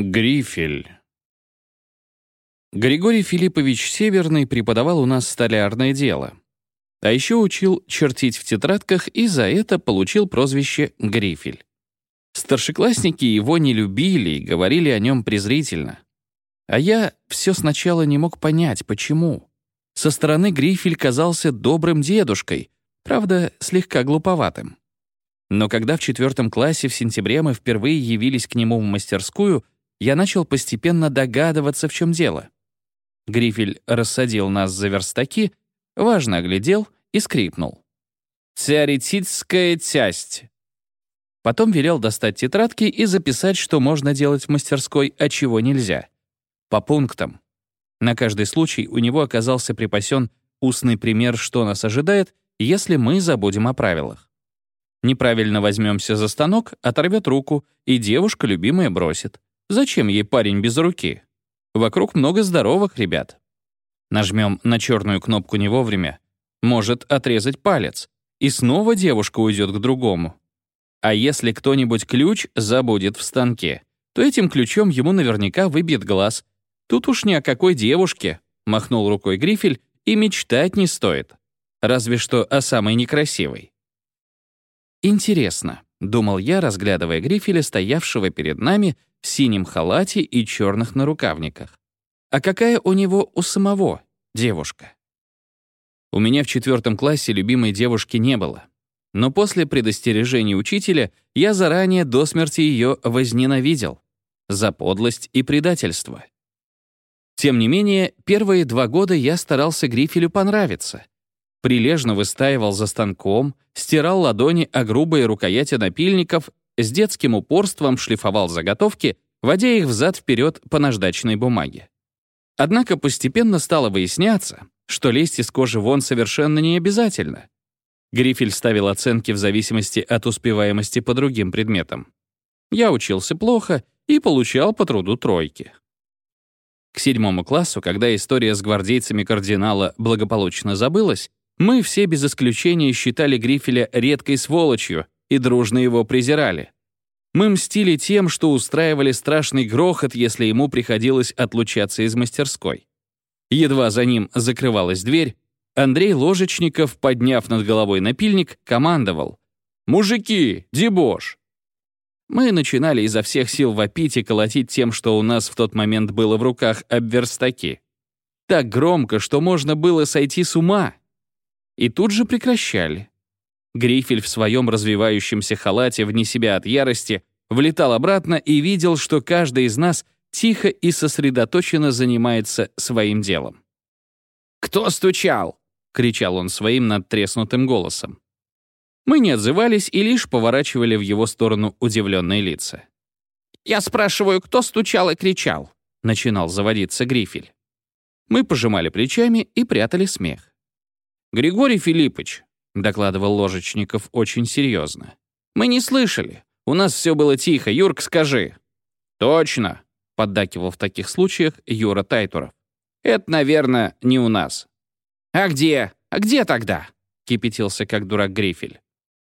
Грифель. Григорий Филиппович Северный преподавал у нас столярное дело. А еще учил чертить в тетрадках и за это получил прозвище Грифель. Старшеклассники его не любили и говорили о нем презрительно. А я все сначала не мог понять, почему. Со стороны Грифель казался добрым дедушкой, правда, слегка глуповатым. Но когда в четвертом классе в сентябре мы впервые явились к нему в мастерскую, я начал постепенно догадываться, в чем дело. Грифель рассадил нас за верстаки, важно оглядел и скрипнул. «Теоретическая часть». Потом велел достать тетрадки и записать, что можно делать в мастерской, а чего нельзя. По пунктам. На каждый случай у него оказался припасен устный пример, что нас ожидает, если мы забудем о правилах. Неправильно возьмемся за станок, оторвет руку, и девушка любимая бросит. Зачем ей парень без руки? Вокруг много здоровых ребят. Нажмем на черную кнопку не вовремя. Может отрезать палец. И снова девушка уйдет к другому. А если кто-нибудь ключ забудет в станке, то этим ключом ему наверняка выбьет глаз. Тут уж ни о какой девушке, махнул рукой Грифель, и мечтать не стоит. Разве что о самой некрасивой. Интересно, думал я, разглядывая Грифеля, стоявшего перед нами в синем халате и черных нарукавниках. А какая у него у самого девушка? У меня в четвертом классе любимой девушки не было. Но после предостережения учителя я заранее до смерти ее возненавидел. За подлость и предательство. Тем не менее, первые два года я старался Грифелю понравиться. Прилежно выстаивал за станком, стирал ладони о грубые рукояти напильников с детским упорством шлифовал заготовки, водя их взад-вперед по наждачной бумаге. Однако постепенно стало выясняться, что лезть из кожи вон совершенно не обязательно. Грифель ставил оценки в зависимости от успеваемости по другим предметам. Я учился плохо и получал по труду тройки. К седьмому классу, когда история с гвардейцами кардинала благополучно забылась, мы все без исключения считали Грифеля редкой сволочью и дружно его презирали. Мы мстили тем, что устраивали страшный грохот, если ему приходилось отлучаться из мастерской. Едва за ним закрывалась дверь, Андрей Ложечников, подняв над головой напильник, командовал. «Мужики, дебош!» Мы начинали изо всех сил вопить и колотить тем, что у нас в тот момент было в руках об верстаки. Так громко, что можно было сойти с ума. И тут же прекращали. Грифель в своем развивающемся халате вне себя от ярости влетал обратно и видел, что каждый из нас тихо и сосредоточенно занимается своим делом. «Кто стучал?» — кричал он своим надтреснутым голосом. Мы не отзывались и лишь поворачивали в его сторону удивленные лица. «Я спрашиваю, кто стучал и кричал?» — начинал заводиться Грифель. Мы пожимали плечами и прятали смех. «Григорий Филиппович, — докладывал Ложечников очень серьезно. «Мы не слышали. У нас все было тихо. Юрк, скажи». «Точно», — поддакивал в таких случаях Юра Тайтуров. «Это, наверное, не у нас». «А где? А где тогда?» — кипятился как дурак Грифель.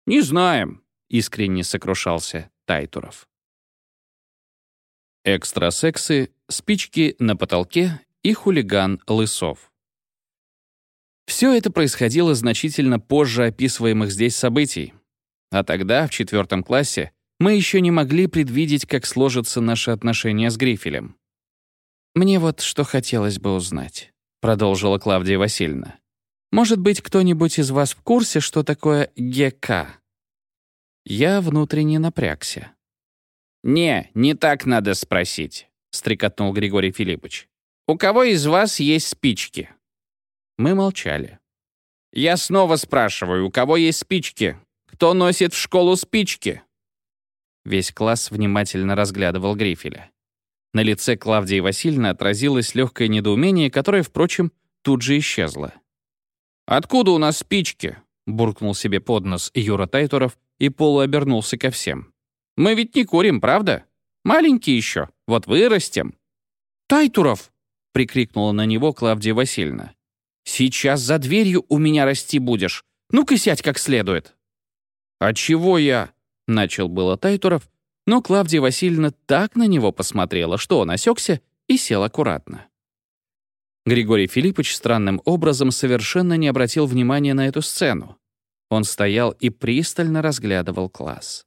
«Не знаем», — искренне сокрушался Тайтуров. Экстрасексы, спички на потолке и хулиган Лысов. Все это происходило значительно позже описываемых здесь событий. А тогда, в четвертом классе, мы еще не могли предвидеть, как сложатся наши отношения с Грифелем. «Мне вот что хотелось бы узнать», — продолжила Клавдия Васильевна. «Может быть, кто-нибудь из вас в курсе, что такое ГК?» Я внутренне напрягся. «Не, не так надо спросить», — стрекотнул Григорий Филиппович. «У кого из вас есть спички?» Мы молчали. «Я снова спрашиваю, у кого есть спички? Кто носит в школу спички?» Весь класс внимательно разглядывал Грифеля. На лице Клавдии Васильевны отразилось легкое недоумение, которое, впрочем, тут же исчезло. «Откуда у нас спички?» — буркнул себе под нос Юра Тайтуров и полуобернулся ко всем. «Мы ведь не курим, правда? Маленькие еще, вот вырастем». «Тайтуров!» — прикрикнула на него Клавдия Васильевна. Сейчас за дверью у меня расти будешь. Ну-ка сядь как следует». «А чего я?» — начал было Тайтуров, Но Клавдия Васильевна так на него посмотрела, что он осекся и сел аккуратно. Григорий Филиппович странным образом совершенно не обратил внимания на эту сцену. Он стоял и пристально разглядывал класс.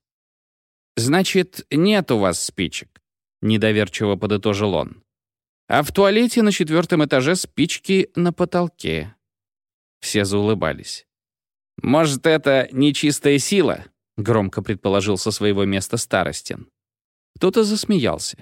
«Значит, нет у вас спичек», — недоверчиво подытожил он. «А в туалете на четвертом этаже спички на потолке». Все заулыбались. «Может, это нечистая сила?» — громко предположил со своего места Старостин. Кто-то засмеялся.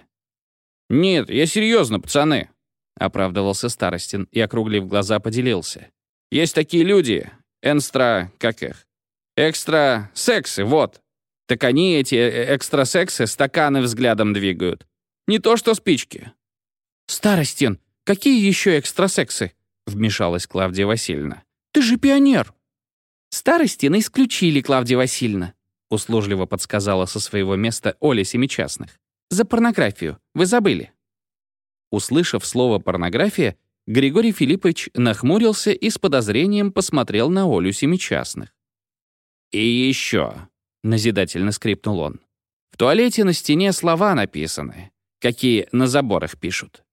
«Нет, я серьезно, пацаны», — оправдывался Старостин и, округлив глаза, поделился. «Есть такие люди, энстра... как их? Экстра-сексы, вот. Так они, эти э, экстрасексы, стаканы взглядом двигают. Не то что спички». «Старостин, какие еще экстрасексы?» — вмешалась Клавдия Васильевна. «Ты же пионер!» «Старостина исключили, Клавдия Васильевна», — услужливо подсказала со своего места Оля Семичастных. «За порнографию. Вы забыли». Услышав слово «порнография», Григорий Филиппович нахмурился и с подозрением посмотрел на Олю Семичастных. «И еще», — назидательно скрипнул он, «в туалете на стене слова написаны, какие на заборах пишут».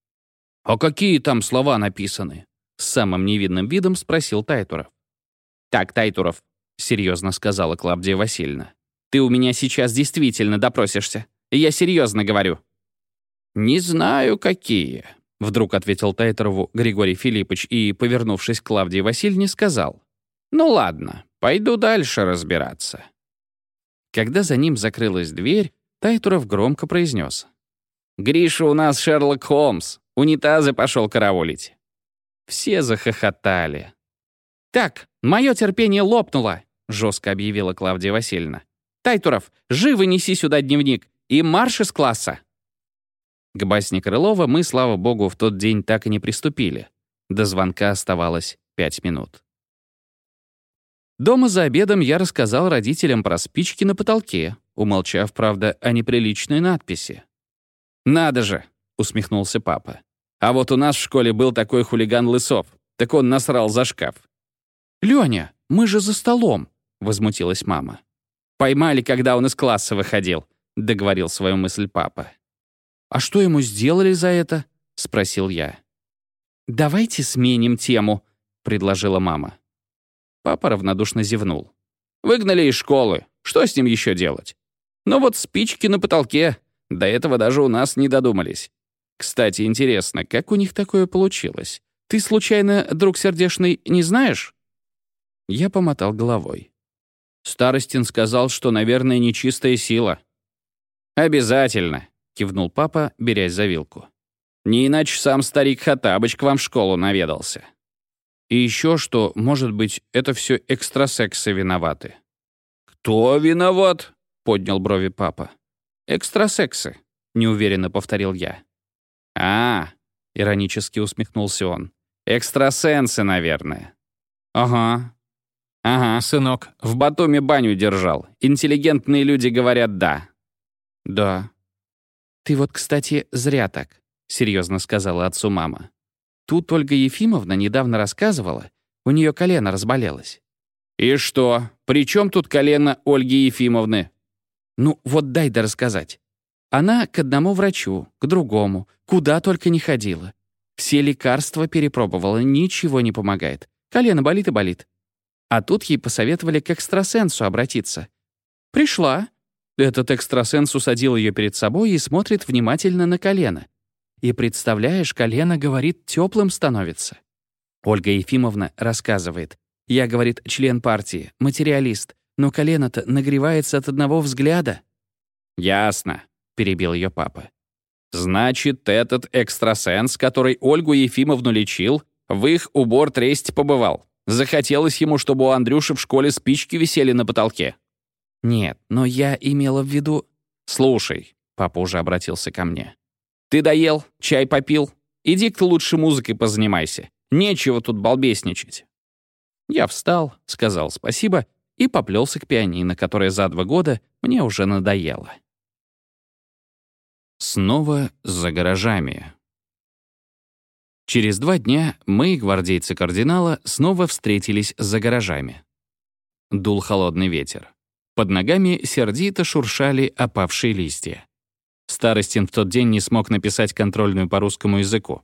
«А какие там слова написаны?» — с самым невидным видом спросил Тайтуров. «Так, Тайтуров», — серьезно сказала Клавдия Васильевна, «ты у меня сейчас действительно допросишься. Я серьезно говорю». «Не знаю, какие», — вдруг ответил Тайтерову Григорий Филиппович и, повернувшись к Клавдии Васильевне, сказал, «Ну ладно, пойду дальше разбираться». Когда за ним закрылась дверь, Тайтуров громко произнес, «Гриша у нас Шерлок Холмс, унитазы пошел караулить». Все захохотали. «Так, мое терпение лопнуло», — жестко объявила Клавдия Васильевна. «Тайтуров, живо неси сюда дневник и марш из класса». К басне Крылова мы, слава богу, в тот день так и не приступили. До звонка оставалось пять минут. Дома за обедом я рассказал родителям про спички на потолке, умолчав, правда, о неприличной надписи. «Надо же!» — усмехнулся папа. «А вот у нас в школе был такой хулиган Лысов, так он насрал за шкаф. «Лёня, мы же за столом», — возмутилась мама. «Поймали, когда он из класса выходил», — договорил свою мысль папа. «А что ему сделали за это?» — спросил я. «Давайте сменим тему», — предложила мама. Папа равнодушно зевнул. «Выгнали из школы. Что с ним еще делать? Но вот спички на потолке. До этого даже у нас не додумались. Кстати, интересно, как у них такое получилось? Ты, случайно, друг сердешный, не знаешь?» Я помотал головой. Старостин сказал, что, наверное, нечистая сила. «Обязательно», — кивнул папа, берясь за вилку. «Не иначе сам старик Хатабыч к вам в школу наведался». «И еще что, может быть, это все экстрасексы виноваты». «Кто виноват?» — поднял брови папа. «Экстрасексы», — неуверенно повторил я. «А, — иронически усмехнулся он, — экстрасенсы, наверное». «Ага, «Ага, сынок, в Батуми баню держал. Интеллигентные люди говорят «да». «Да». «Ты вот, кстати, зря так», — серьезно сказала отцу мама. «Тут Ольга Ефимовна недавно рассказывала, у нее колено разболелось». «И что? При чем тут колено Ольги Ефимовны?» «Ну, вот дай да рассказать. Она к одному врачу, к другому, куда только не ходила. Все лекарства перепробовала, ничего не помогает. Колено болит и болит. А тут ей посоветовали к экстрасенсу обратиться. Пришла. Этот экстрасенс усадил ее перед собой и смотрит внимательно на колено. И представляешь, колено, говорит, теплым становится. Ольга Ефимовна рассказывает. Я, говорит, член партии, материалист, но колено-то нагревается от одного взгляда. «Ясно», — перебил ее папа. «Значит, этот экстрасенс, который Ольгу Ефимовну лечил, в их убор тресть побывал. Захотелось ему, чтобы у Андрюши в школе спички висели на потолке. Нет, но я имела в виду... Слушай, папа уже обратился ко мне. Ты доел, чай попил? Иди-ка ты лучше музыкой позанимайся. Нечего тут балбесничать. Я встал, сказал спасибо и поплелся к пианино, которое за два года мне уже надоело. Снова за гаражами. Через два дня мы, гвардейцы кардинала, снова встретились за гаражами. Дул холодный ветер. Под ногами сердито шуршали опавшие листья. Старостин в тот день не смог написать контрольную по русскому языку.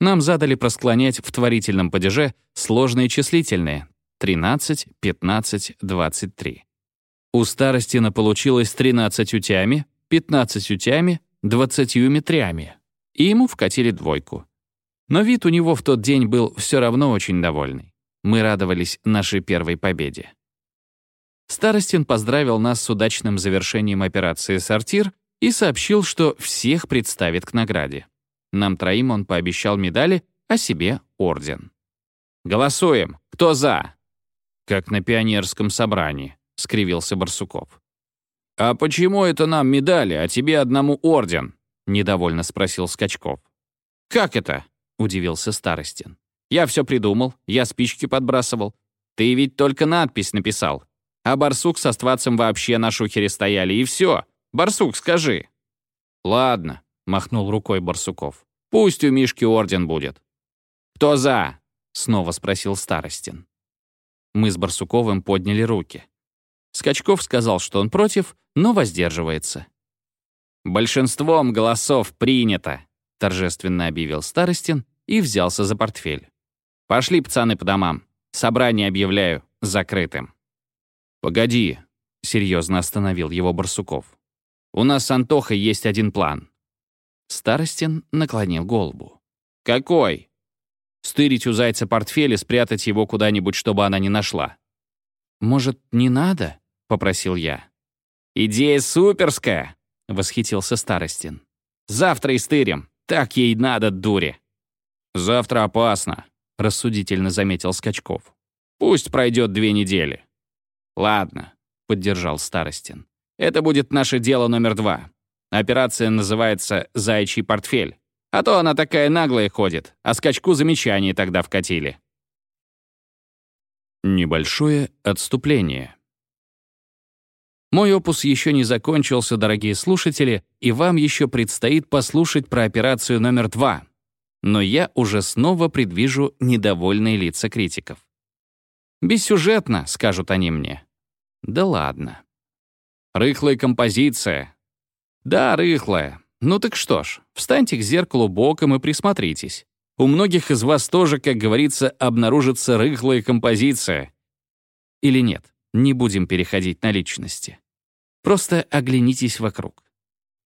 Нам задали просклонять в творительном падеже сложные числительные 13, 15, 23. У Старостина получилось 13 утями, 15 утями, 20 метрями, и ему вкатили двойку. Но вид у него в тот день был все равно очень довольный. Мы радовались нашей первой победе. Старостин поздравил нас с удачным завершением операции «Сортир» и сообщил, что всех представит к награде. Нам троим он пообещал медали, а себе — орден. «Голосуем! Кто за?» «Как на пионерском собрании», — скривился Барсуков. «А почему это нам медали, а тебе одному орден?» — недовольно спросил Скачков. «Как это?» — удивился Старостин. «Я все придумал, я спички подбрасывал. Ты ведь только надпись написал. А Барсук со Ствацем вообще на шухере стояли, и все. Барсук, скажи». «Ладно», — махнул рукой Барсуков. «Пусть у Мишки орден будет». «Кто за?» — снова спросил Старостин. Мы с Барсуковым подняли руки. Скачков сказал, что он против, но воздерживается. «Большинством голосов принято», — торжественно объявил Старостин и взялся за портфель. «Пошли, пацаны, по домам. Собрание объявляю закрытым». «Погоди», — серьезно остановил его Барсуков. У нас с Антохой есть один план». Старостин наклонил голову. «Какой?» «Стырить у зайца портфель и спрятать его куда-нибудь, чтобы она не нашла». «Может, не надо?» — попросил я. «Идея суперская!» — восхитился Старостин. «Завтра и стырим. Так ей надо, дури!» «Завтра опасно», — рассудительно заметил Скачков. «Пусть пройдет две недели». «Ладно», — поддержал Старостин. Это будет наше дело номер два. Операция называется «Заячий портфель». А то она такая наглая ходит, а скачку замечаний тогда вкатили. Небольшое отступление. Мой опус еще не закончился, дорогие слушатели, и вам еще предстоит послушать про операцию номер два. Но я уже снова предвижу недовольные лица критиков. «Бессюжетно», — скажут они мне. Да ладно. Рыхлая композиция. Да, рыхлая. Ну так что ж, встаньте к зеркалу боком и присмотритесь. У многих из вас тоже, как говорится, обнаружится рыхлая композиция. Или нет, не будем переходить на личности. Просто оглянитесь вокруг.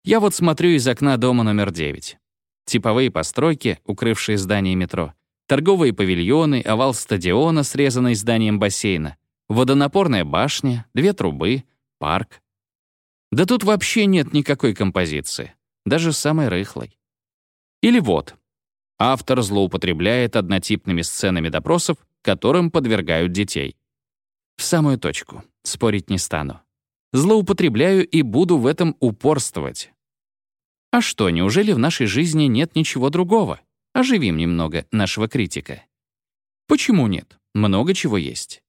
Я вот смотрю из окна дома номер 9. Типовые постройки, укрывшие здание метро, торговые павильоны, овал стадиона, срезанный зданием бассейна, водонапорная башня, две трубы, парк. Да тут вообще нет никакой композиции, даже самой рыхлой. Или вот. Автор злоупотребляет однотипными сценами допросов, которым подвергают детей. В самую точку. Спорить не стану. Злоупотребляю и буду в этом упорствовать. А что, неужели в нашей жизни нет ничего другого? Оживим немного нашего критика. Почему нет? Много чего есть.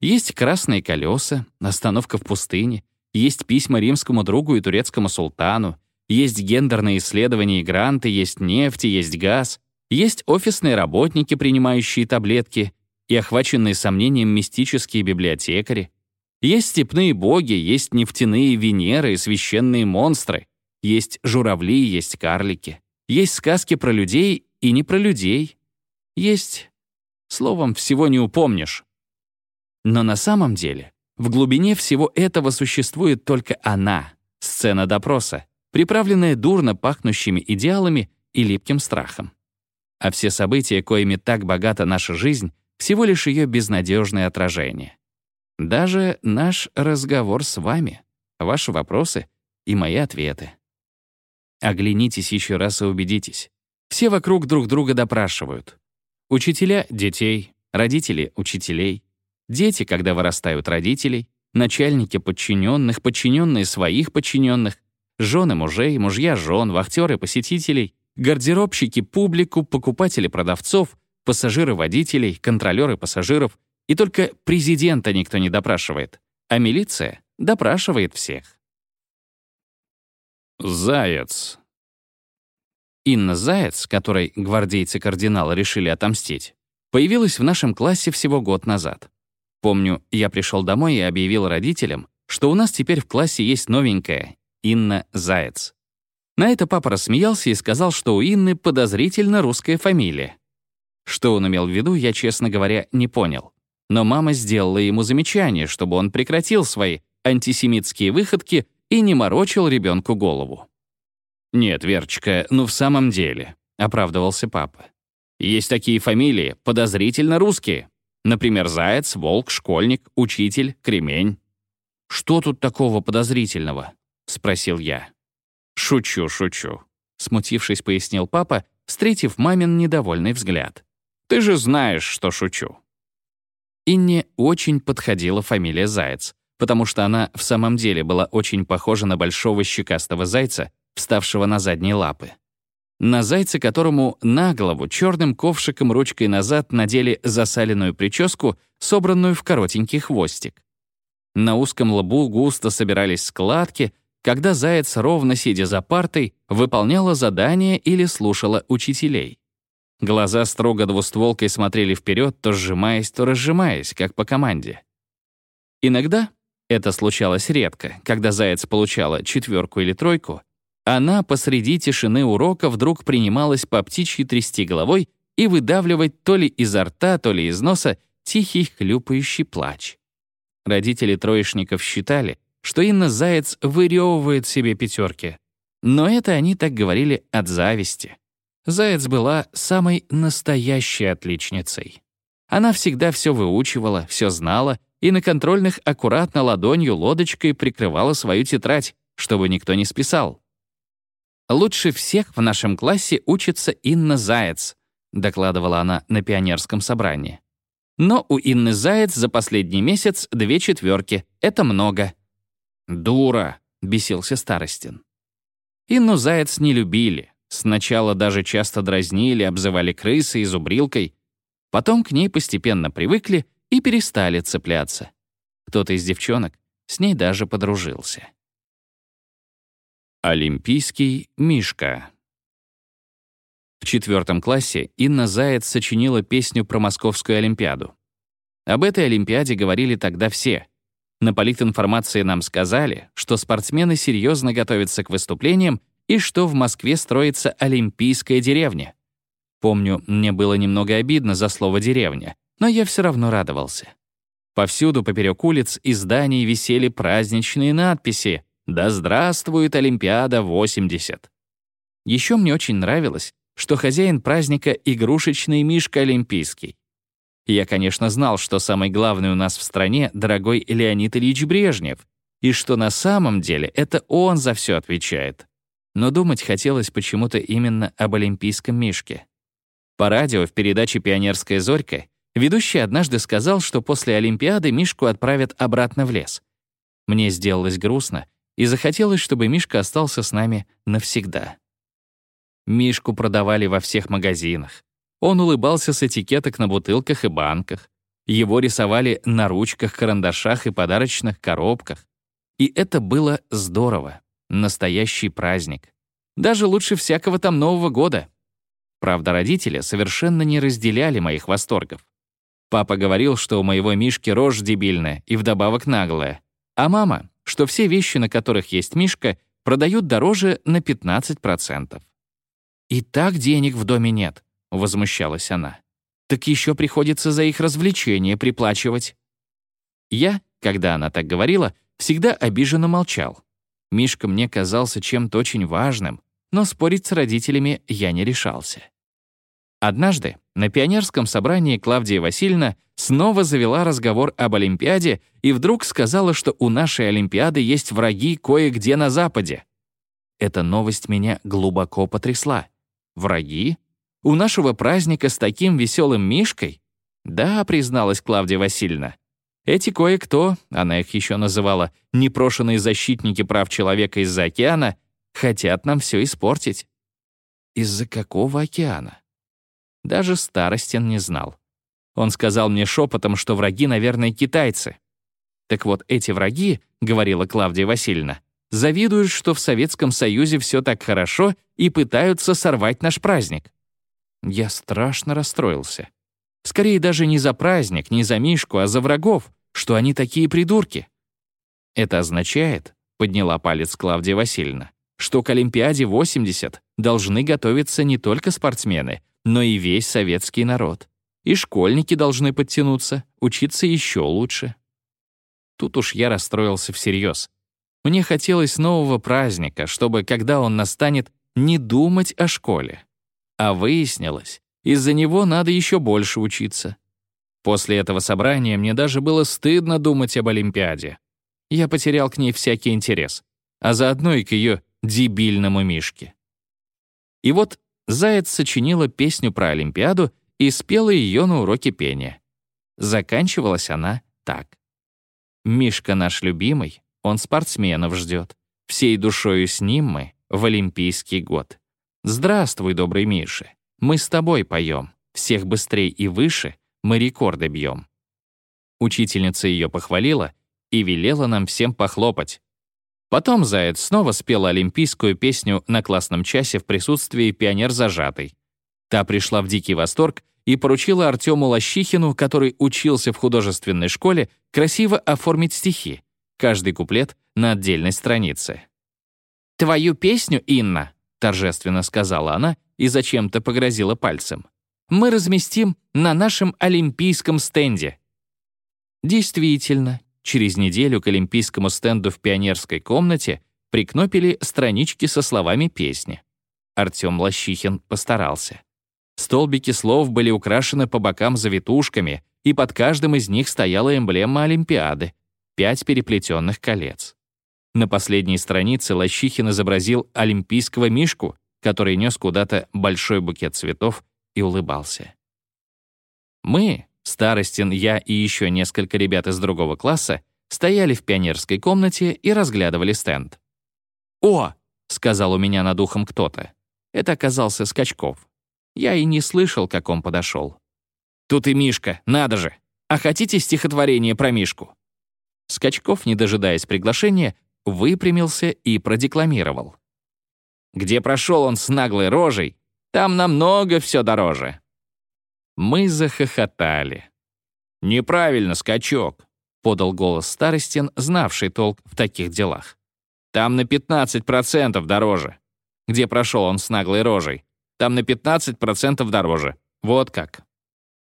Есть красные колеса, остановка в пустыне, есть письма римскому другу и турецкому султану, есть гендерные исследования и гранты, есть нефть, есть газ, есть офисные работники, принимающие таблетки, и охваченные сомнением мистические библиотекари. Есть степные боги, есть нефтяные Венеры и священные монстры, есть журавли, есть карлики, есть сказки про людей и не про людей. Есть... Словом, всего не упомнишь. Но на самом деле в глубине всего этого существует только она, сцена допроса, приправленная дурно пахнущими идеалами и липким страхом. А все события, коими так богата наша жизнь, всего лишь ее безнадежное отражение. Даже наш разговор с вами, ваши вопросы и мои ответы. Оглянитесь еще раз и убедитесь. Все вокруг друг друга допрашивают. Учителя — детей, родители — учителей, Дети, когда вырастают родителей, начальники подчиненных, подчиненные своих подчиненных, жены мужей, мужья жен, вахтеры посетителей, гардеробщики публику, покупатели продавцов, пассажиры водителей, контролеры пассажиров. И только президента никто не допрашивает, а милиция допрашивает всех. Заяц. Инна Заяц, которой гвардейцы кардинала решили отомстить, появилась в нашем классе всего год назад. Помню, я пришел домой и объявил родителям, что у нас теперь в классе есть новенькая Инна Заяц. На это папа рассмеялся и сказал, что у Инны подозрительно русская фамилия. Что он имел в виду, я, честно говоря, не понял. Но мама сделала ему замечание, чтобы он прекратил свои антисемитские выходки и не морочил ребенку голову. «Нет, Верочка, ну в самом деле», — оправдывался папа. «Есть такие фамилии, подозрительно русские. Например, Заяц, Волк, Школьник, Учитель, Кремень». «Что тут такого подозрительного?» — спросил я. «Шучу, шучу», — смутившись, пояснил папа, встретив мамин недовольный взгляд. «Ты же знаешь, что шучу». Инне очень подходила фамилия Заяц, потому что она в самом деле была очень похожа на большого щекастого зайца, вставшего на задние лапы. На зайца, которому на голову черным ковшиком ручкой назад надели засаленную прическу, собранную в коротенький хвостик. На узком лбу густо собирались складки, когда заяц, ровно сидя за партой, выполняла задания или слушала учителей. Глаза строго двустволкой смотрели вперед, то сжимаясь, то разжимаясь, как по команде. Иногда, это случалось редко, когда заяц получала четверку или тройку, она посреди тишины урока вдруг принималась по птичьи трясти головой и выдавливать то ли изо рта, то ли из носа тихий хлюпающий плач. Родители троечников считали, что Инна Заяц вырёвывает себе пятерки. Но это они так говорили от зависти. Заяц была самой настоящей отличницей. Она всегда все выучивала, все знала и на контрольных аккуратно ладонью лодочкой прикрывала свою тетрадь, чтобы никто не списал. «Лучше всех в нашем классе учится Инна Заяц», докладывала она на пионерском собрании. «Но у Инны Заяц за последний месяц две четверки. Это много». «Дура», — бесился Старостин. Инну Заяц не любили. Сначала даже часто дразнили, обзывали крысой зубрилкой. Потом к ней постепенно привыкли и перестали цепляться. Кто-то из девчонок с ней даже подружился. Олимпийский Мишка. В четвертом классе Инна Заяц сочинила песню про Московскую Олимпиаду. Об этой Олимпиаде говорили тогда все. На политинформации нам сказали, что спортсмены серьезно готовятся к выступлениям и что в Москве строится Олимпийская деревня. Помню, мне было немного обидно за слово «деревня», но я все равно радовался. Повсюду поперек улиц и зданий висели праздничные надписи да здравствует Олимпиада 80! Еще мне очень нравилось, что хозяин праздника — игрушечный мишка олимпийский. Я, конечно, знал, что самый главный у нас в стране — дорогой Леонид Ильич Брежнев, и что на самом деле это он за все отвечает. Но думать хотелось почему-то именно об олимпийском мишке. По радио в передаче «Пионерская зорька» ведущий однажды сказал, что после Олимпиады Мишку отправят обратно в лес. Мне сделалось грустно, и захотелось, чтобы Мишка остался с нами навсегда. Мишку продавали во всех магазинах. Он улыбался с этикеток на бутылках и банках. Его рисовали на ручках, карандашах и подарочных коробках. И это было здорово. Настоящий праздник. Даже лучше всякого там Нового года. Правда, родители совершенно не разделяли моих восторгов. Папа говорил, что у моего Мишки рожь дебильная и вдобавок наглая. А мама что все вещи, на которых есть Мишка, продают дороже на 15%. «И так денег в доме нет», — возмущалась она. «Так еще приходится за их развлечения приплачивать». Я, когда она так говорила, всегда обиженно молчал. Мишка мне казался чем-то очень важным, но спорить с родителями я не решался. Однажды на пионерском собрании Клавдия Васильевна снова завела разговор об Олимпиаде и вдруг сказала, что у нашей Олимпиады есть враги кое-где на Западе. Эта новость меня глубоко потрясла. Враги? У нашего праздника с таким веселым Мишкой? Да, призналась Клавдия Васильевна. Эти кое-кто, она их еще называла, непрошенные защитники прав человека из-за океана, хотят нам все испортить. Из-за какого океана? Даже Старостин не знал. Он сказал мне шепотом, что враги, наверное, китайцы. Так вот, эти враги, говорила Клавдия Васильевна, завидуют, что в Советском Союзе все так хорошо и пытаются сорвать наш праздник. Я страшно расстроился. Скорее даже не за праздник, не за Мишку, а за врагов, что они такие придурки. Это означает, подняла палец Клавдия Васильевна, что к Олимпиаде 80 должны готовиться не только спортсмены, но и весь советский народ. И школьники должны подтянуться, учиться еще лучше. Тут уж я расстроился всерьез. Мне хотелось нового праздника, чтобы, когда он настанет, не думать о школе. А выяснилось, из-за него надо еще больше учиться. После этого собрания мне даже было стыдно думать об Олимпиаде. Я потерял к ней всякий интерес, а заодно и к ее дебильному Мишке. И вот Заяц сочинила песню про Олимпиаду и спела ее на уроке пения. Заканчивалась она так. «Мишка наш любимый, он спортсменов ждет. Всей душою с ним мы в Олимпийский год. Здравствуй, добрый Миша, мы с тобой поем. Всех быстрей и выше мы рекорды бьем». Учительница ее похвалила и велела нам всем похлопать. Потом Заяц снова спела олимпийскую песню на классном часе в присутствии пионер-зажатой. Та пришла в дикий восторг и поручила Артему Лощихину, который учился в художественной школе, красиво оформить стихи, каждый куплет на отдельной странице. «Твою песню, Инна», — торжественно сказала она и зачем-то погрозила пальцем, «мы разместим на нашем олимпийском стенде». Действительно, Через неделю к олимпийскому стенду в пионерской комнате прикнопили странички со словами песни. Артём Лощихин постарался. Столбики слов были украшены по бокам завитушками, и под каждым из них стояла эмблема Олимпиады — пять переплетенных колец. На последней странице Лощихин изобразил олимпийского мишку, который нес куда-то большой букет цветов и улыбался. Мы, Старостин, я и еще несколько ребят из другого класса стояли в пионерской комнате и разглядывали стенд. «О!» — сказал у меня над ухом кто-то. Это оказался Скачков. Я и не слышал, как он подошел. «Тут и Мишка, надо же! А хотите стихотворение про Мишку?» Скачков, не дожидаясь приглашения, выпрямился и продекламировал. «Где прошел он с наглой рожей, там намного все дороже». Мы захохотали. «Неправильно, скачок», — подал голос Старостин, знавший толк в таких делах. «Там на 15% дороже. Где прошел он с наглой рожей? Там на 15% дороже. Вот как».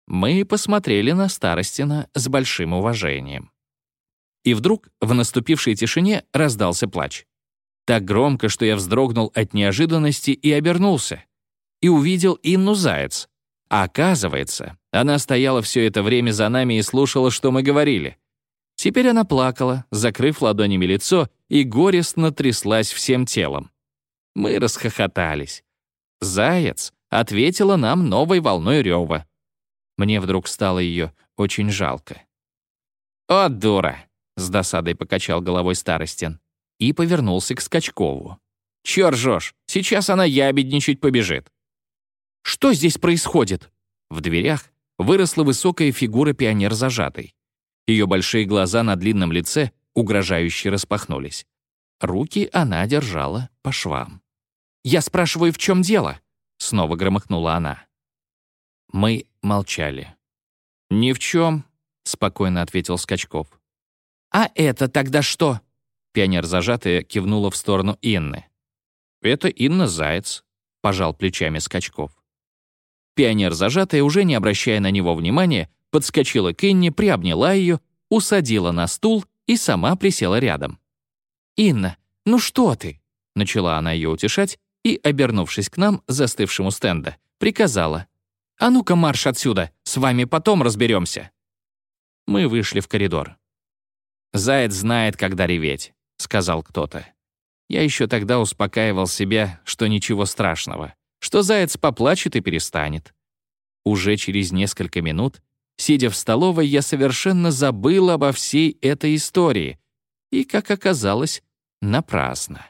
Мы посмотрели на Старостина с большим уважением. И вдруг в наступившей тишине раздался плач. Так громко, что я вздрогнул от неожиданности и обернулся. И увидел Инну Заяц, а оказывается, она стояла все это время за нами и слушала, что мы говорили. Теперь она плакала, закрыв ладонями лицо, и горестно тряслась всем телом. Мы расхохотались. Заяц ответила нам новой волной рева. Мне вдруг стало ее очень жалко. «О, дура!» — с досадой покачал головой Старостин и повернулся к Скачкову. «Чё ржёшь? Сейчас она ябедничать побежит». Что здесь происходит?» В дверях выросла высокая фигура пионер-зажатой. Ее большие глаза на длинном лице угрожающе распахнулись. Руки она держала по швам. «Я спрашиваю, в чем дело?» — снова громыхнула она. Мы молчали. «Ни в чем», — спокойно ответил Скачков. «А это тогда что?» Пионер зажатая кивнула в сторону Инны. «Это Инна Заяц», — пожал плечами Скачков. Пионер зажатая, уже не обращая на него внимания, подскочила к Инне, приобняла ее, усадила на стул и сама присела рядом. «Инна, ну что ты?» Начала она ее утешать и, обернувшись к нам, застывшему стенда, приказала. «А ну-ка марш отсюда, с вами потом разберемся». Мы вышли в коридор. «Заяц знает, когда реветь», — сказал кто-то. Я еще тогда успокаивал себя, что ничего страшного что заяц поплачет и перестанет. Уже через несколько минут, сидя в столовой, я совершенно забыл обо всей этой истории. И, как оказалось, напрасно.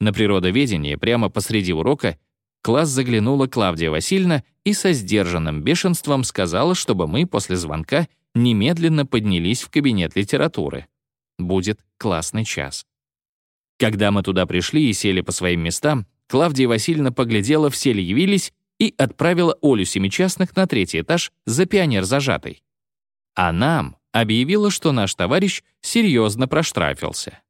На природоведении прямо посреди урока класс заглянула Клавдия Васильевна и со сдержанным бешенством сказала, чтобы мы после звонка немедленно поднялись в кабинет литературы. Будет классный час. Когда мы туда пришли и сели по своим местам, Клавдия Васильевна поглядела, все ли явились, и отправила Олю Семичастных на третий этаж за пионер зажатой. А нам, объявила, что наш товарищ серьезно проштрафился.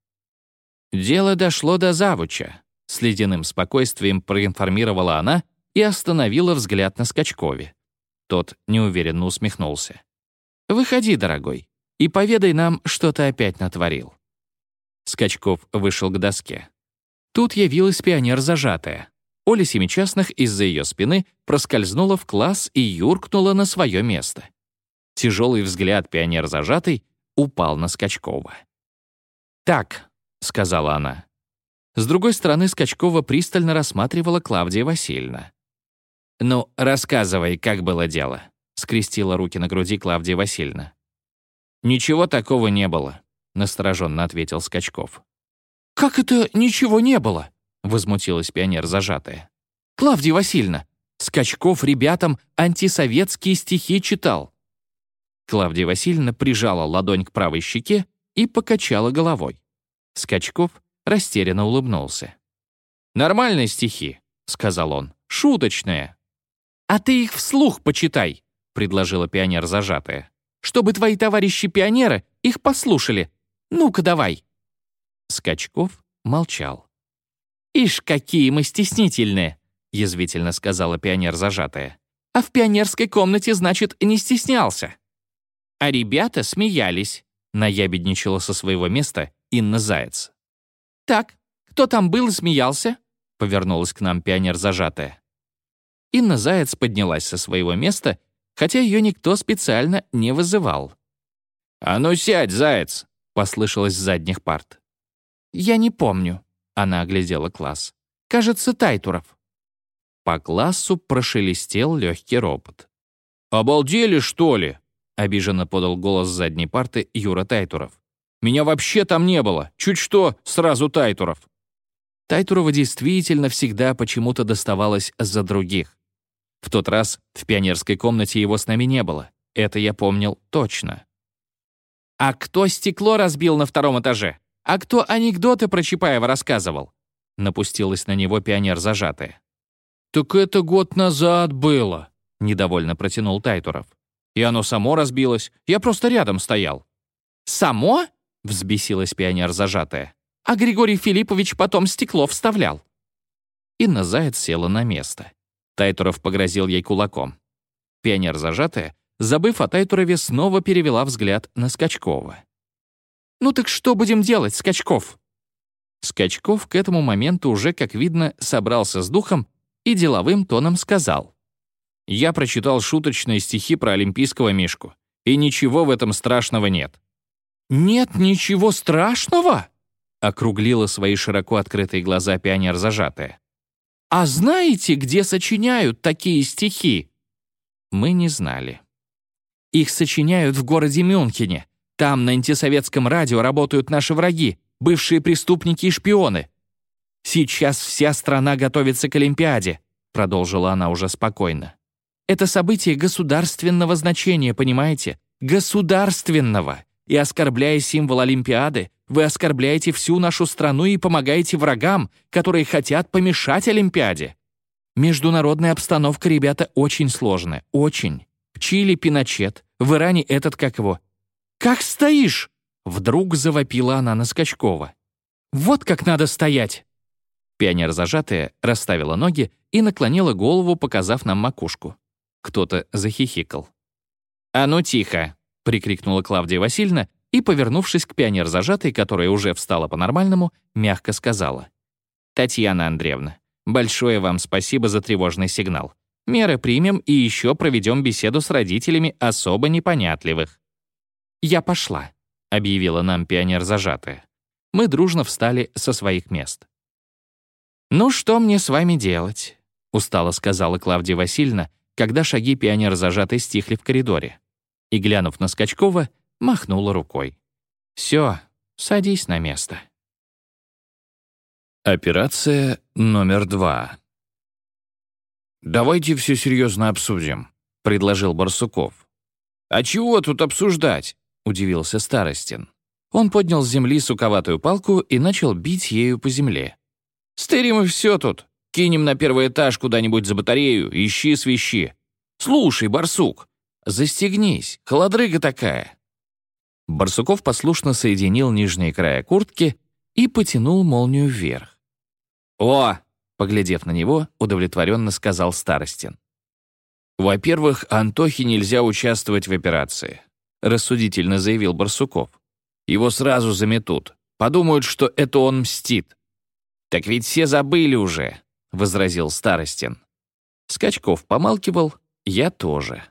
«Дело дошло до завуча», — с ледяным спокойствием проинформировала она и остановила взгляд на Скачкове. Тот неуверенно усмехнулся. «Выходи, дорогой, и поведай нам, что ты опять натворил». Скачков вышел к доске. Тут явилась пионер зажатая. Оля Семичастных из-за ее спины проскользнула в класс и юркнула на свое место. Тяжелый взгляд пионер зажатый упал на Скачкова. «Так», — сказала она. С другой стороны Скачкова пристально рассматривала Клавдия Васильевна. «Ну, рассказывай, как было дело», — скрестила руки на груди Клавдия Васильевна. «Ничего такого не было», — настороженно ответил Скачков. «Как это ничего не было?» — возмутилась пионер зажатая. «Клавдия Васильевна, Скачков ребятам антисоветские стихи читал». Клавдия Васильевна прижала ладонь к правой щеке и покачала головой. Скачков растерянно улыбнулся. «Нормальные стихи», — сказал он, — «шуточные». «А ты их вслух почитай», — предложила пионер зажатая. «Чтобы твои товарищи-пионеры их послушали. Ну-ка давай». Скачков молчал. «Ишь, какие мы стеснительные», — язвительно сказала пионер зажатая. «А в пионерской комнате, значит, не стеснялся». А ребята смеялись, наябедничала со своего места Инна Заяц. «Так, кто там был и смеялся?» — повернулась к нам пионер зажатая. Инна Заяц поднялась со своего места, хотя ее никто специально не вызывал. «А ну сядь, Заяц!» — послышалось с задних парт. «Я не помню», — она оглядела класс. «Кажется, Тайтуров». По классу прошелестел легкий ропот. «Обалдели, что ли?» обиженно подал голос с задней парты Юра Тайтуров. «Меня вообще там не было. Чуть что, сразу Тайтуров». Тайтурова действительно всегда почему-то доставалось за других. В тот раз в пионерской комнате его с нами не было. Это я помнил точно. «А кто стекло разбил на втором этаже? А кто анекдоты про Чапаева рассказывал?» Напустилась на него пионер зажатая. «Так это год назад было», — недовольно протянул Тайтуров. И оно само разбилось. Я просто рядом стоял». «Само?» — взбесилась пионер зажатая. «А Григорий Филиппович потом стекло вставлял». Инна Заяц села на место. Тайтуров погрозил ей кулаком. Пионер зажатая, забыв о Тайтурове, снова перевела взгляд на Скачкова. «Ну так что будем делать, Скачков?» Скачков к этому моменту уже, как видно, собрался с духом и деловым тоном сказал. Я прочитал шуточные стихи про олимпийского мишку, и ничего в этом страшного нет. «Нет ничего страшного?» — округлила свои широко открытые глаза пионер зажатая. «А знаете, где сочиняют такие стихи?» Мы не знали. «Их сочиняют в городе Мюнхене. Там на антисоветском радио работают наши враги, бывшие преступники и шпионы. Сейчас вся страна готовится к Олимпиаде», — продолжила она уже спокойно. Это событие государственного значения, понимаете? Государственного. И оскорбляя символ Олимпиады, вы оскорбляете всю нашу страну и помогаете врагам, которые хотят помешать Олимпиаде. Международная обстановка, ребята, очень сложная. Очень. В Чили Пиночет, в Иране этот как его. «Как стоишь?» Вдруг завопила она на Скачкова. «Вот как надо стоять!» Пионер зажатая расставила ноги и наклонила голову, показав нам макушку. Кто-то захихикал. «А ну тихо!» — прикрикнула Клавдия Васильевна и, повернувшись к пионер-зажатой, которая уже встала по-нормальному, мягко сказала. «Татьяна Андреевна, большое вам спасибо за тревожный сигнал. Меры примем и еще проведем беседу с родителями особо непонятливых». «Я пошла», — объявила нам пионер-зажатая. Мы дружно встали со своих мест. «Ну, что мне с вами делать?» — устало сказала Клавдия Васильевна, когда шаги пионер зажатой стихли в коридоре. И, глянув на Скачкова, махнула рукой. «Все, садись на место». Операция номер два. «Давайте все серьезно обсудим», — предложил Барсуков. «А чего тут обсуждать?» — удивился Старостин. Он поднял с земли суковатую палку и начал бить ею по земле. «Стырим и все тут. Кинем на первый этаж куда-нибудь за батарею, ищи свищи. Слушай, барсук, застегнись, холодрыга такая». Барсуков послушно соединил нижние края куртки и потянул молнию вверх. «О!» — поглядев на него, удовлетворенно сказал Старостин. «Во-первых, Антохе нельзя участвовать в операции», — рассудительно заявил Барсуков. «Его сразу заметут. Подумают, что это он мстит». «Так ведь все забыли уже», — возразил Старостин. Скачков помалкивал, я тоже.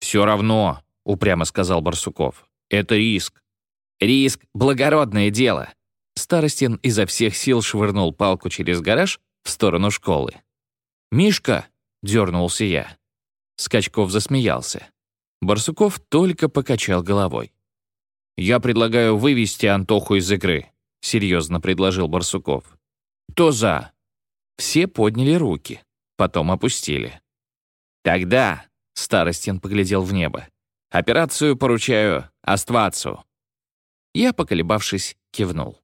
«Все равно», — упрямо сказал Барсуков. «Это риск». «Риск — благородное дело». Старостин изо всех сил швырнул палку через гараж в сторону школы. «Мишка!» — дернулся я. Скачков засмеялся. Барсуков только покачал головой. «Я предлагаю вывести Антоху из игры», — серьезно предложил Барсуков. «Кто за?» Все подняли руки, потом опустили. «Тогда», — Старостин поглядел в небо, «операцию поручаю Аствацу». Я, поколебавшись, кивнул.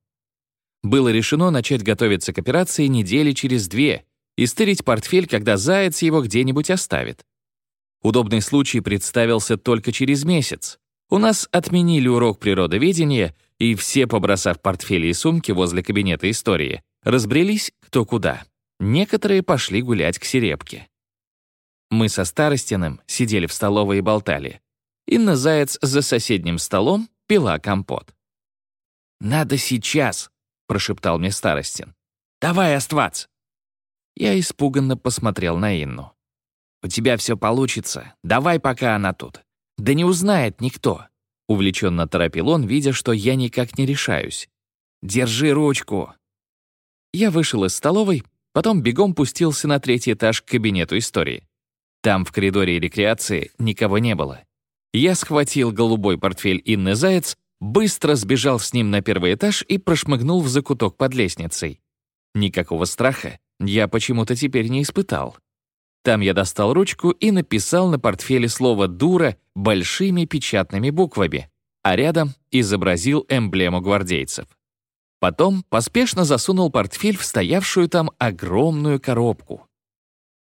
Было решено начать готовиться к операции недели через две и стырить портфель, когда заяц его где-нибудь оставит. Удобный случай представился только через месяц. У нас отменили урок природоведения, и все, побросав портфели и сумки возле кабинета истории, разбрелись кто куда. Некоторые пошли гулять к Серепке. Мы со Старостиным сидели в столовой и болтали. Инна Заяц за соседним столом пила компот. «Надо сейчас», — прошептал мне Старостин. «Давай, Аствац!» Я испуганно посмотрел на Инну. «У тебя все получится. Давай, пока она тут. Да не узнает никто». Увлеченно торопил он, видя, что я никак не решаюсь. «Держи ручку». Я вышел из столовой, потом бегом пустился на третий этаж к кабинету истории. Там, в коридоре рекреации, никого не было. Я схватил голубой портфель Инны Заяц, быстро сбежал с ним на первый этаж и прошмыгнул в закуток под лестницей. Никакого страха я почему-то теперь не испытал. Там я достал ручку и написал на портфеле слово «дура» большими печатными буквами, а рядом изобразил эмблему гвардейцев. Потом поспешно засунул портфель в стоявшую там огромную коробку.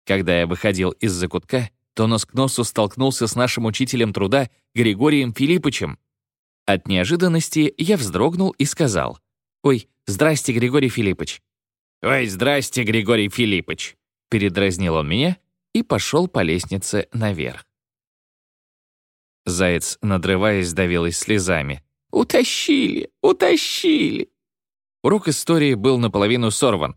Когда я выходил из закутка, то нос к носу столкнулся с нашим учителем труда Григорием Филиппычем. От неожиданности я вздрогнул и сказал, «Ой, здрасте, Григорий Филиппыч». «Ой, здрасте, Григорий Филиппыч», — передразнил он меня и пошел по лестнице наверх. Заяц, надрываясь, давилась слезами. «Утащили! Утащили!» Урок истории был наполовину сорван,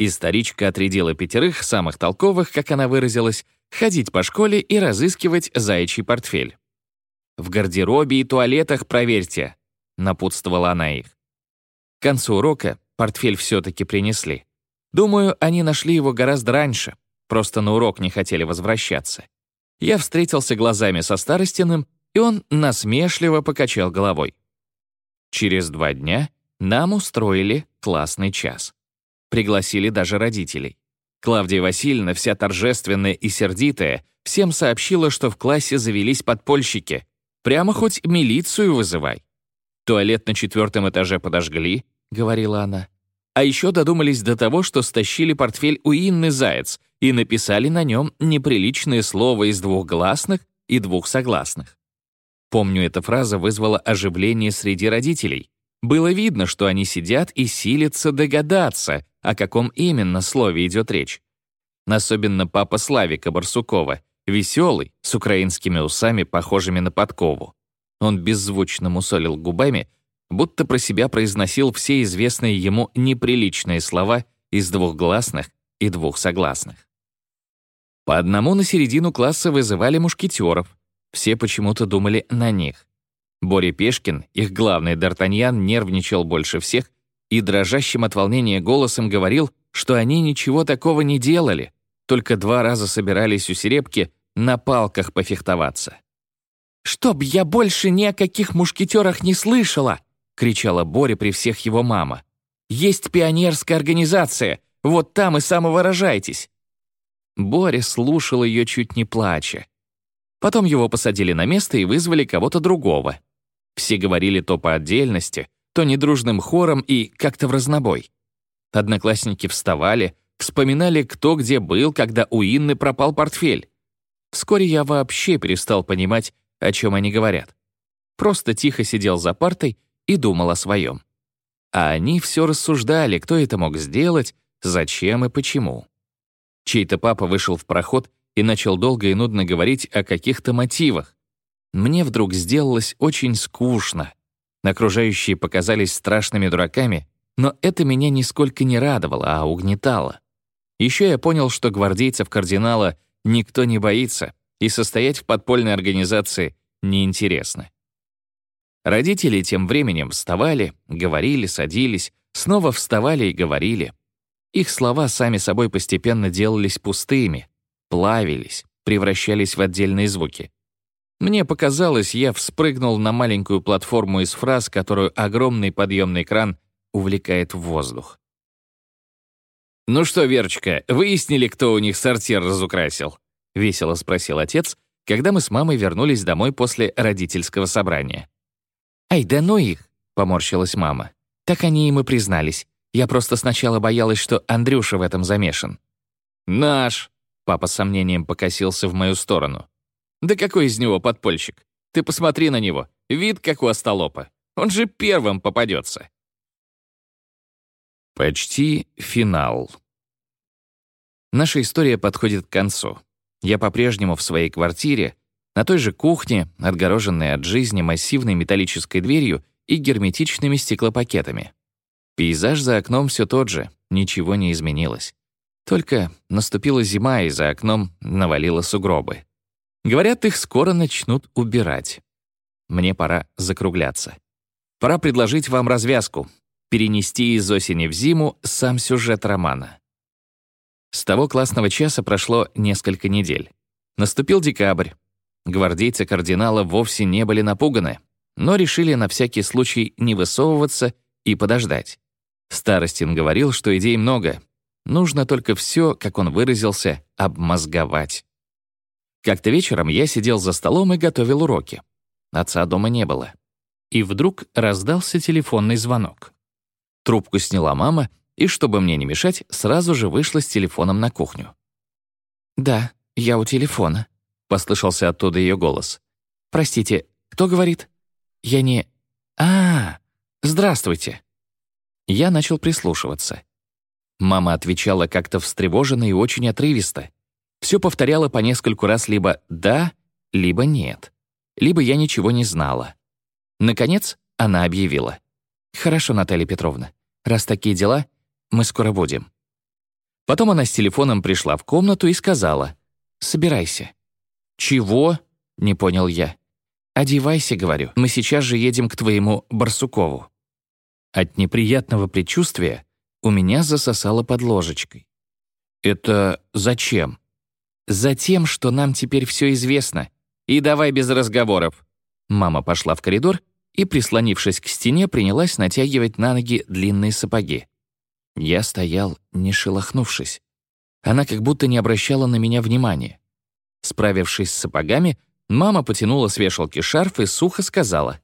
и старичка отрядила пятерых, самых толковых, как она выразилась, ходить по школе и разыскивать заячий портфель. «В гардеробе и туалетах проверьте», — напутствовала она их. К концу урока портфель все-таки принесли. Думаю, они нашли его гораздо раньше, Просто на урок не хотели возвращаться. Я встретился глазами со Старостиным, и он насмешливо покачал головой. Через два дня нам устроили классный час. Пригласили даже родителей. Клавдия Васильевна, вся торжественная и сердитая, всем сообщила, что в классе завелись подпольщики. Прямо хоть милицию вызывай. «Туалет на четвертом этаже подожгли», — говорила она. А еще додумались до того, что стащили портфель у Инны Заяц и написали на нем неприличное слово из двух гласных и двух согласных. Помню, эта фраза вызвала оживление среди родителей. Было видно, что они сидят и силятся догадаться, о каком именно слове идет речь. Особенно папа Славика Барсукова, веселый, с украинскими усами, похожими на подкову. Он беззвучно мусолил губами, будто про себя произносил все известные ему неприличные слова из двух гласных и двух согласных. По одному на середину класса вызывали мушкетеров. Все почему-то думали на них. Боря Пешкин, их главный Д'Артаньян, нервничал больше всех и дрожащим от волнения голосом говорил, что они ничего такого не делали, только два раза собирались у Серепки на палках пофехтоваться. «Чтоб я больше ни о каких мушкетерах не слышала!» — кричала Боря при всех его мама. «Есть пионерская организация, вот там и самовыражайтесь. Боря слушал ее чуть не плача. Потом его посадили на место и вызвали кого-то другого. Все говорили то по отдельности, то недружным хором и как-то в разнобой. Одноклассники вставали, вспоминали, кто где был, когда у Инны пропал портфель. Вскоре я вообще перестал понимать, о чем они говорят. просто тихо сидел за партой и думал о своем. А они все рассуждали, кто это мог сделать, зачем и почему. Чей-то папа вышел в проход и начал долго и нудно говорить о каких-то мотивах. Мне вдруг сделалось очень скучно. Окружающие показались страшными дураками, но это меня нисколько не радовало, а угнетало. Еще я понял, что гвардейцев кардинала никто не боится, и состоять в подпольной организации неинтересно. Родители тем временем вставали, говорили, садились, снова вставали и говорили. Их слова сами собой постепенно делались пустыми, плавились, превращались в отдельные звуки. Мне показалось, я вспрыгнул на маленькую платформу из фраз, которую огромный подъемный кран увлекает в воздух. «Ну что, Верочка, выяснили, кто у них сортир разукрасил?» — весело спросил отец, когда мы с мамой вернулись домой после родительского собрания. «Ай, да ну их!» — поморщилась мама. «Так они им и признались. Я просто сначала боялась, что Андрюша в этом замешан». «Наш!» — папа с сомнением покосился в мою сторону. «Да какой из него подпольщик? Ты посмотри на него. Вид, как у остолопа. Он же первым попадется». Почти финал. Наша история подходит к концу. Я по-прежнему в своей квартире, на той же кухне, отгороженной от жизни массивной металлической дверью и герметичными стеклопакетами. Пейзаж за окном все тот же, ничего не изменилось. Только наступила зима, и за окном навалило сугробы. Говорят, их скоро начнут убирать. Мне пора закругляться. Пора предложить вам развязку, перенести из осени в зиму сам сюжет романа. С того классного часа прошло несколько недель. Наступил декабрь. Гвардейцы кардинала вовсе не были напуганы, но решили на всякий случай не высовываться и подождать. Старостин говорил, что идей много. Нужно только все, как он выразился, обмозговать. Как-то вечером я сидел за столом и готовил уроки. Отца дома не было. И вдруг раздался телефонный звонок. Трубку сняла мама и, чтобы мне не мешать, сразу же вышла с телефоном на кухню. «Да, я у телефона», — послышался оттуда ее голос. «Простите, кто говорит?» «Я не...» «А, здравствуйте». Я начал прислушиваться. Мама отвечала как-то встревоженно и очень отрывисто. Все повторяла по нескольку раз либо «да», либо «нет». Либо я ничего не знала. Наконец, она объявила. «Хорошо, Наталья Петровна. Раз такие дела, мы скоро будем». Потом она с телефоном пришла в комнату и сказала «Собирайся». «Чего?» — не понял я. «Одевайся», — говорю, «мы сейчас же едем к твоему Барсукову». От неприятного предчувствия у меня засосало под ложечкой. «Это зачем?» «Затем, что нам теперь все известно. И давай без разговоров». Мама пошла в коридор и, прислонившись к стене, принялась натягивать на ноги длинные сапоги. Я стоял, не шелохнувшись. Она как будто не обращала на меня внимания. Справившись с сапогами, мама потянула с вешалки шарф и сухо сказала,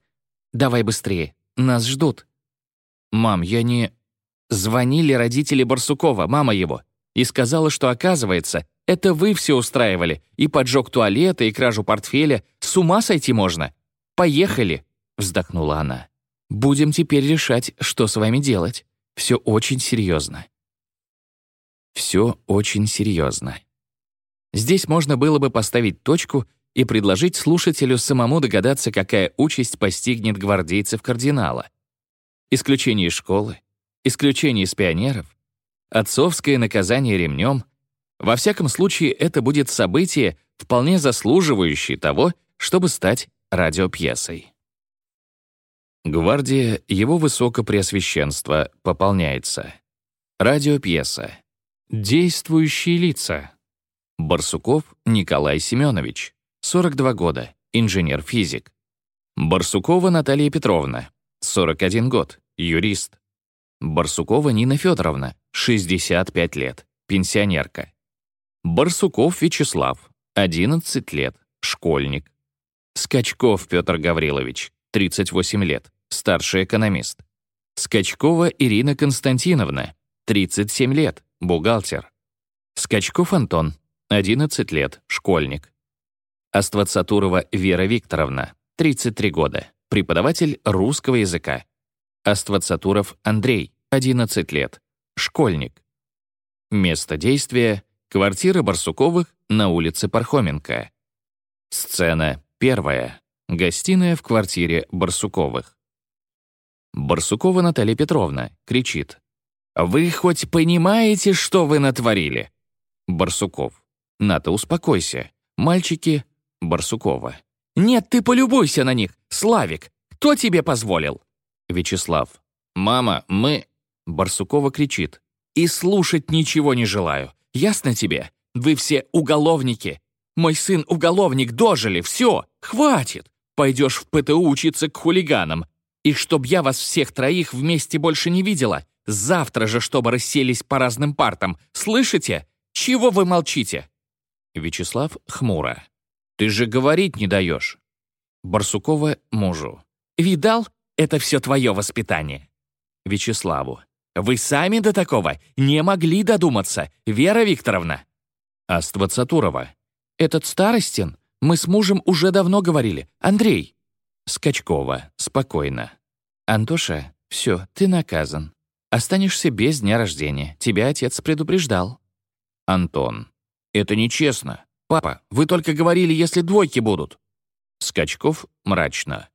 «Давай быстрее, нас ждут». «Мам, я не...» Звонили родители Барсукова, мама его, и сказала, что, оказывается, это вы все устраивали, и поджог туалета, и кражу портфеля. С ума сойти можно. Поехали!» — вздохнула она. «Будем теперь решать, что с вами делать. Все очень серьезно». Все очень серьезно. Здесь можно было бы поставить точку и предложить слушателю самому догадаться, какая участь постигнет гвардейцев кардинала. Исключение из школы, исключение из пионеров, отцовское наказание ремнем. Во всяком случае, это будет событие, вполне заслуживающее того, чтобы стать радиопьесой. Гвардия Его Высокопреосвященства пополняется. Радиопьеса. Действующие лица. Барсуков Николай Семенович, 42 года, инженер-физик. Барсукова Наталья Петровна, 41 год, юрист. Барсукова Нина Федоровна, 65 лет, пенсионерка. Барсуков Вячеслав, 11 лет, школьник. Скачков Петр Гаврилович, 38 лет, старший экономист. Скачкова Ирина Константиновна, 37 лет, бухгалтер. Скачков Антон, 11 лет, школьник. Аствацатурова Вера Викторовна, 33 года, преподаватель русского языка. Аствацатуров Андрей, 11 лет, школьник. Место действия — квартира Барсуковых на улице Пархоменко. Сцена первая. Гостиная в квартире Барсуковых. Барсукова Наталья Петровна кричит. «Вы хоть понимаете, что вы натворили?» Барсуков. «Ната, успокойся. Мальчики...» Барсукова. «Нет, ты полюбуйся на них, Славик. Кто тебе позволил?» Вячеслав. «Мама, мы...» Барсукова кричит. «И слушать ничего не желаю. Ясно тебе? Вы все уголовники. Мой сын уголовник, дожили, все, хватит. Пойдешь в ПТУ учиться к хулиганам. И чтоб я вас всех троих вместе больше не видела. Завтра же, чтобы расселись по разным партам. Слышите? Чего вы молчите?» Вячеслав хмуро. «Ты же говорить не даешь». Барсукова мужу. «Видал? Это все твое воспитание». Вячеславу. «Вы сами до такого не могли додуматься, Вера Викторовна». Аствацатурова. «Этот Старостин? Мы с мужем уже давно говорили. Андрей». Скачкова. Спокойно. «Антоша, все, ты наказан. Останешься без дня рождения. Тебя отец предупреждал». Антон. «Это нечестно. Папа, вы только говорили, если двойки будут». Скачков мрачно.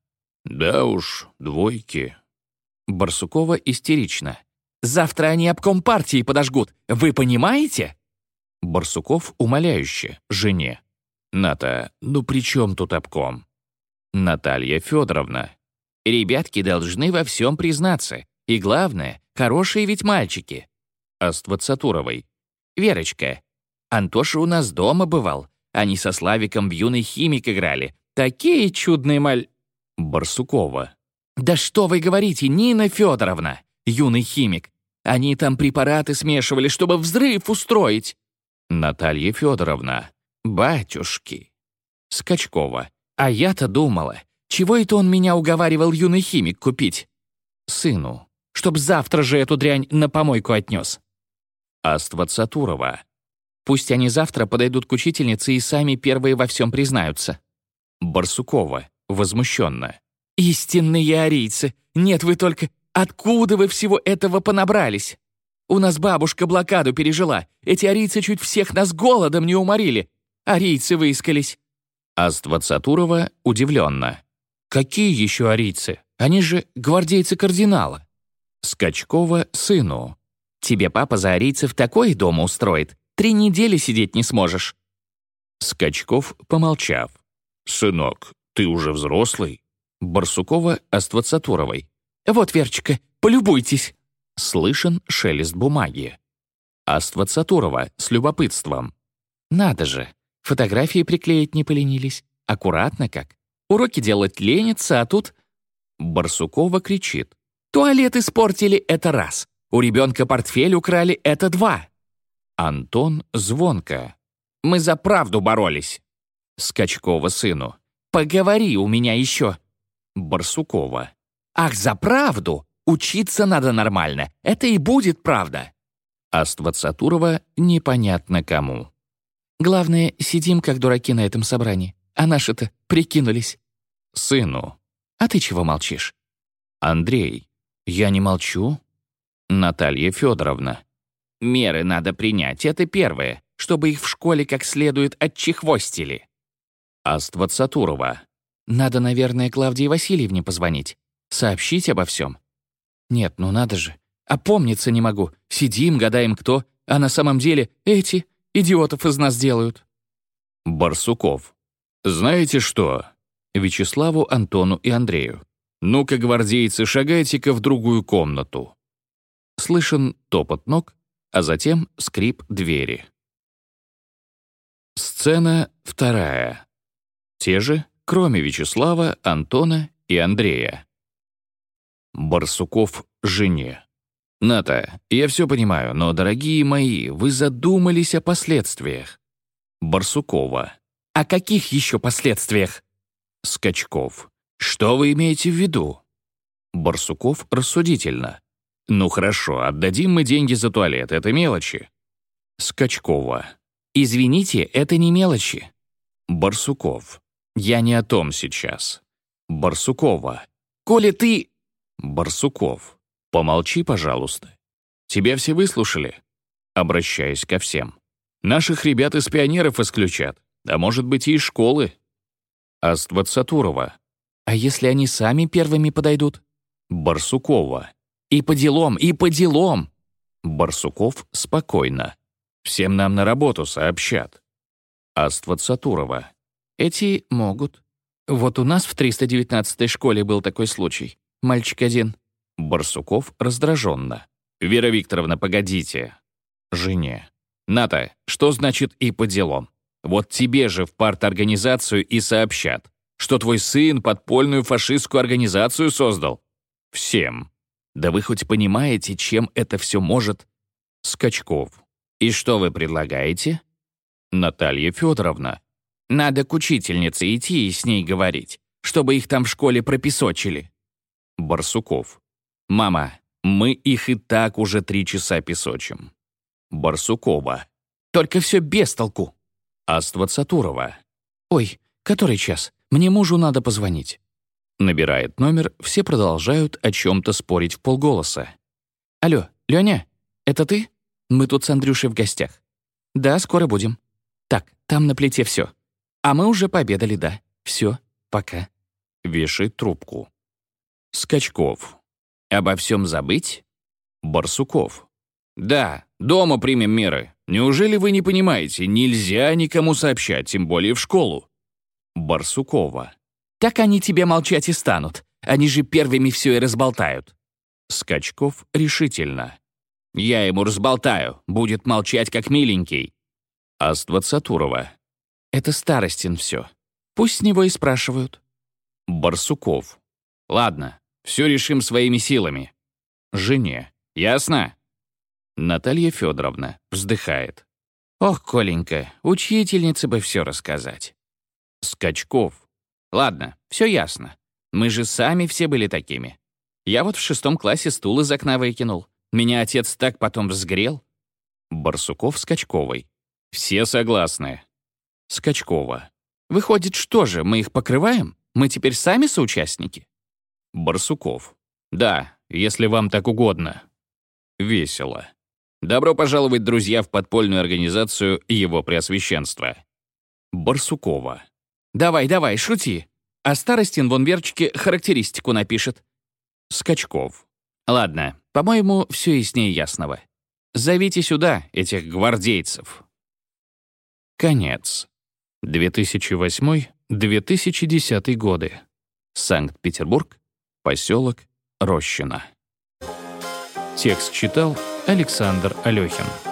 «Да уж, двойки». Барсукова истерично. «Завтра они обком партии подожгут, вы понимаете?» Барсуков умоляюще, жене. «Ната, ну при чем тут обком?» Наталья Федоровна. «Ребятки должны во всем признаться. И главное, хорошие ведь мальчики». Аствацатуровой. «Верочка, Антоша у нас дома бывал. Они со Славиком в юный химик играли. Такие чудные маль...» Барсукова. «Да что вы говорите, Нина Федоровна, юный химик. Они там препараты смешивали, чтобы взрыв устроить». Наталья Федоровна. «Батюшки». Скачкова. «А я-то думала, чего это он меня уговаривал юный химик купить?» Сыну. «Чтоб завтра же эту дрянь на помойку отнес». Аствацатурова. Пусть они завтра подойдут к учительнице и сами первые во всем признаются. Барсукова, возмущенно. «Истинные арийцы! Нет, вы только... Откуда вы всего этого понабрались? У нас бабушка блокаду пережила. Эти арийцы чуть всех нас голодом не уморили. Арийцы выискались». Аствацатурова удивленно. «Какие еще арийцы? Они же гвардейцы кардинала». Скачкова сыну. «Тебе папа за арийцев такой дом устроит, Три недели сидеть не сможешь». Скачков, помолчав. «Сынок, ты уже взрослый?» Барсукова Аствацатуровой. «Вот, Верчика, полюбуйтесь!» Слышен шелест бумаги. Аствацатурова с любопытством. «Надо же, фотографии приклеить не поленились. Аккуратно как. Уроки делать ленятся, а тут...» Барсукова кричит. «Туалет испортили — это раз. У ребенка портфель украли — это два. Антон звонко. «Мы за правду боролись!» Скачкова сыну. «Поговори у меня еще!» Барсукова. «Ах, за правду! Учиться надо нормально! Это и будет правда!» Аствацатурова непонятно кому. «Главное, сидим как дураки на этом собрании, а наши-то прикинулись». Сыну. «А ты чего молчишь?» Андрей. «Я не молчу». Наталья Федоровна. Меры надо принять, это первое, чтобы их в школе как следует отчехвостили. Аства Цатурова. Надо, наверное, Клавдии Васильевне позвонить. Сообщить обо всем. Нет, ну надо же. Опомниться не могу. Сидим, гадаем кто, а на самом деле эти идиотов из нас делают. Барсуков. Знаете что? Вячеславу, Антону и Андрею. Ну-ка, гвардейцы, шагайте-ка в другую комнату. Слышен топот ног, а затем скрип двери. Сцена вторая. Те же, кроме Вячеслава, Антона и Андрея. Барсуков жене. «Ната, я все понимаю, но, дорогие мои, вы задумались о последствиях». Барсукова. «О каких еще последствиях?» Скачков. «Что вы имеете в виду?» Барсуков рассудительно. «Ну хорошо, отдадим мы деньги за туалет, это мелочи». Скачкова. «Извините, это не мелочи». Барсуков. «Я не о том сейчас». Барсукова. «Коля, ты...» Барсуков. «Помолчи, пожалуйста. Тебя все выслушали?» Обращаясь ко всем. «Наших ребят из пионеров исключат, а может быть и из школы». Аствацатурова. «А если они сами первыми подойдут?» Барсукова. «И по делам, и по делам!» Барсуков спокойно. «Всем нам на работу сообщат». Аствацатурова. «Эти могут. Вот у нас в 319-й школе был такой случай. Мальчик один». Барсуков раздраженно. «Вера Викторовна, погодите». Жене. «Ната, что значит «и по делам»? Вот тебе же в парторганизацию и сообщат, что твой сын подпольную фашистскую организацию создал. Всем. Да вы хоть понимаете, чем это все может? Скачков. И что вы предлагаете? Наталья Федоровна. Надо к учительнице идти и с ней говорить, чтобы их там в школе пропесочили. Барсуков. Мама, мы их и так уже три часа песочим. Барсукова. Только все без толку. Аства Цатурова. «Ой, который час? Мне мужу надо позвонить». Набирает номер, все продолжают о чем-то спорить в полголоса. «Алло, Леня, это ты? Мы тут с Андрюшей в гостях. Да, скоро будем. Так, там на плите все. А мы уже пообедали, да. Все, пока». Вешает трубку. Скачков. «Обо всем забыть?» Барсуков. «Да, дома примем меры. Неужели вы не понимаете, нельзя никому сообщать, тем более в школу?» Барсукова. «Так они тебе молчать и станут. Они же первыми все и разболтают». Скачков решительно. «Я ему разболтаю, будет молчать как миленький». Аствацатурова. «Это Старостин все. Пусть с него и спрашивают». Барсуков. «Ладно, все решим своими силами». Жене. «Ясно?» Наталья Федоровна вздыхает. «Ох, Коленька, учительнице бы все рассказать». Скачков. «Ладно, все ясно. Мы же сами все были такими. Я вот в шестом классе стул из окна выкинул. Меня отец так потом взгрел». Барсуков Скачковой. «Все согласны». Скачкова. «Выходит, что же, мы их покрываем? Мы теперь сами соучастники?» Барсуков. «Да, если вам так угодно». Весело. Добро пожаловать, друзья, в подпольную организацию Его Преосвященства. Барсукова. Давай, давай, шути. А Старостин вон Верчике характеристику напишет. Скачков. Ладно, по-моему, все яснее ясного. Зовите сюда этих гвардейцев. Конец. 2008-2010 годы. Санкт-Петербург, поселок Рощино. Текст читал Александр Алехин.